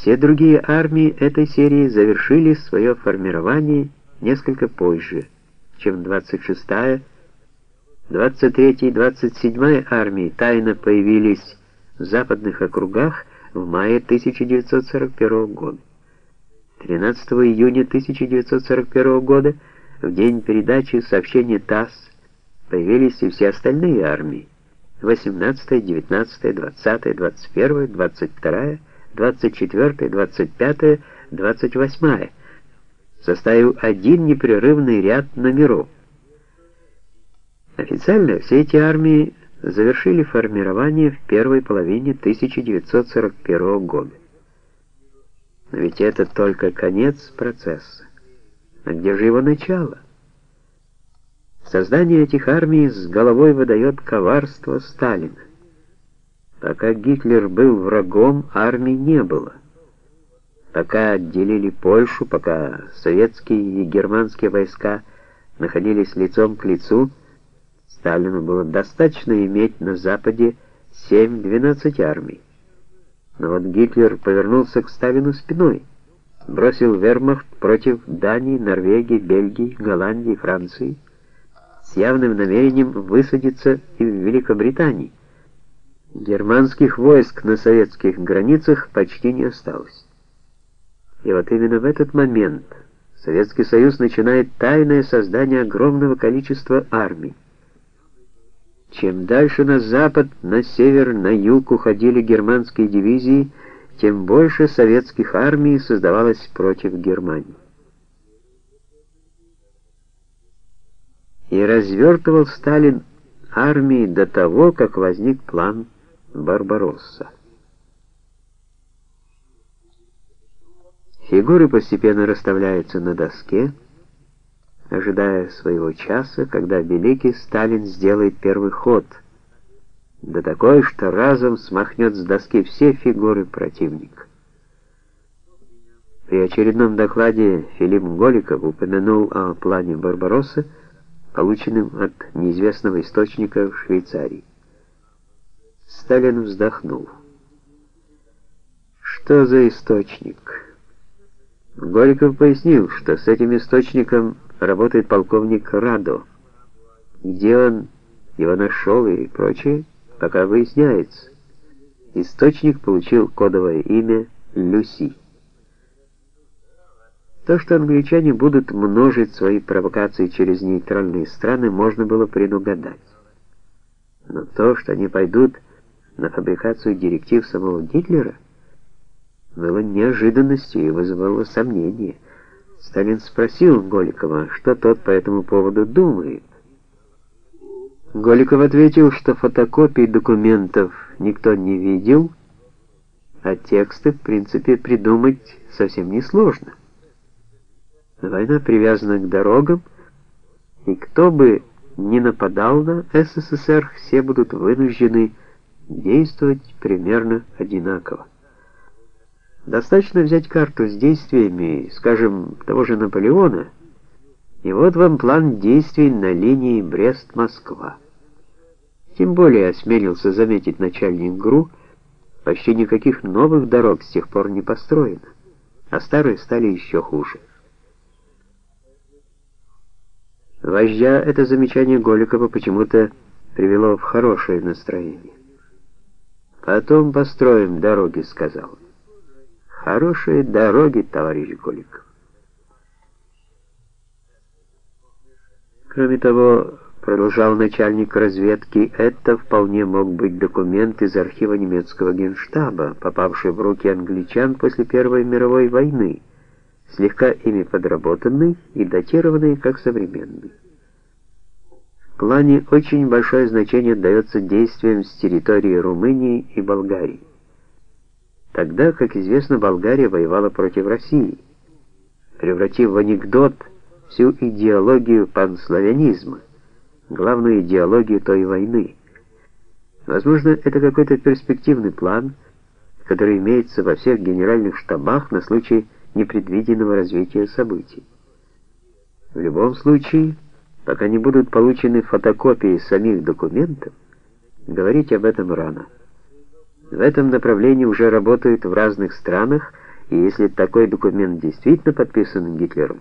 Все другие армии этой серии завершили свое формирование несколько позже, чем 26-я, 23-я и 27-я армии тайно появились в западных округах в мае 1941 года. 13 июня 1941 года, в день передачи сообщения ТАСС, появились и все остальные армии. 18, 19, 20, 21, 22, 24, 25, 28, составив один непрерывный ряд номеров. Официально все эти армии завершили формирование в первой половине 1941 года. Но ведь это только конец процесса. А где же его начало? Создание этих армий с головой выдает коварство Сталина. Пока Гитлер был врагом, армий не было. Пока отделили Польшу, пока советские и германские войска находились лицом к лицу, Сталину было достаточно иметь на Западе 7-12 армий. Но вот Гитлер повернулся к Сталину спиной, бросил вермахт против Дании, Норвегии, Бельгии, Голландии, Франции, с явным намерением высадиться и в Великобритании. Германских войск на советских границах почти не осталось. И вот именно в этот момент Советский Союз начинает тайное создание огромного количества армий. Чем дальше на запад, на север, на юг уходили германские дивизии, тем больше советских армий создавалось против Германии. И развертывал Сталин армии до того, как возник план Барбаросса. Фигуры постепенно расставляются на доске, ожидая своего часа, когда великий Сталин сделает первый ход, да такой, что разом смахнет с доски все фигуры противника. При очередном докладе Филипп Голиков упомянул о плане Барбаросса, полученном от неизвестного источника в Швейцарии. Сталин вздохнул. Что за источник? Голиков пояснил, что с этим источником работает полковник Радо. Где он его нашел и прочее, пока выясняется. Источник получил кодовое имя Люси. То, что англичане будут множить свои провокации через нейтральные страны, можно было предугадать. Но то, что они пойдут на фабрикацию директив самого Гитлера, было неожиданностью и вызывало сомнения – Сталин спросил Голикова, что тот по этому поводу думает. Голиков ответил, что фотокопий документов никто не видел, а тексты, в принципе, придумать совсем несложно. Война привязана к дорогам, и кто бы ни нападал на СССР, все будут вынуждены действовать примерно одинаково. Достаточно взять карту с действиями, скажем, того же Наполеона, и вот вам план действий на линии Брест-Москва. Тем более осмелился заметить начальник ГРУ, почти никаких новых дорог с тех пор не построено, а старые стали еще хуже. Вождя это замечание Голикова почему-то привело в хорошее настроение. «Потом построим дороги», — сказал. Хорошие дороги, товарищ Голиков. Кроме того, продолжал начальник разведки, это вполне мог быть документ из архива немецкого генштаба, попавший в руки англичан после Первой мировой войны, слегка ими подработанный и датированный как современный. Плане очень большое значение дается действиям с территории Румынии и Болгарии. Тогда, как известно, Болгария воевала против России, превратив в анекдот всю идеологию панславянизма, главную идеологию той войны. Возможно, это какой-то перспективный план, который имеется во всех генеральных штабах на случай непредвиденного развития событий. В любом случае, пока не будут получены фотокопии самих документов, говорить об этом рано. В этом направлении уже работают в разных странах И если такой документ действительно подписан Гитлером,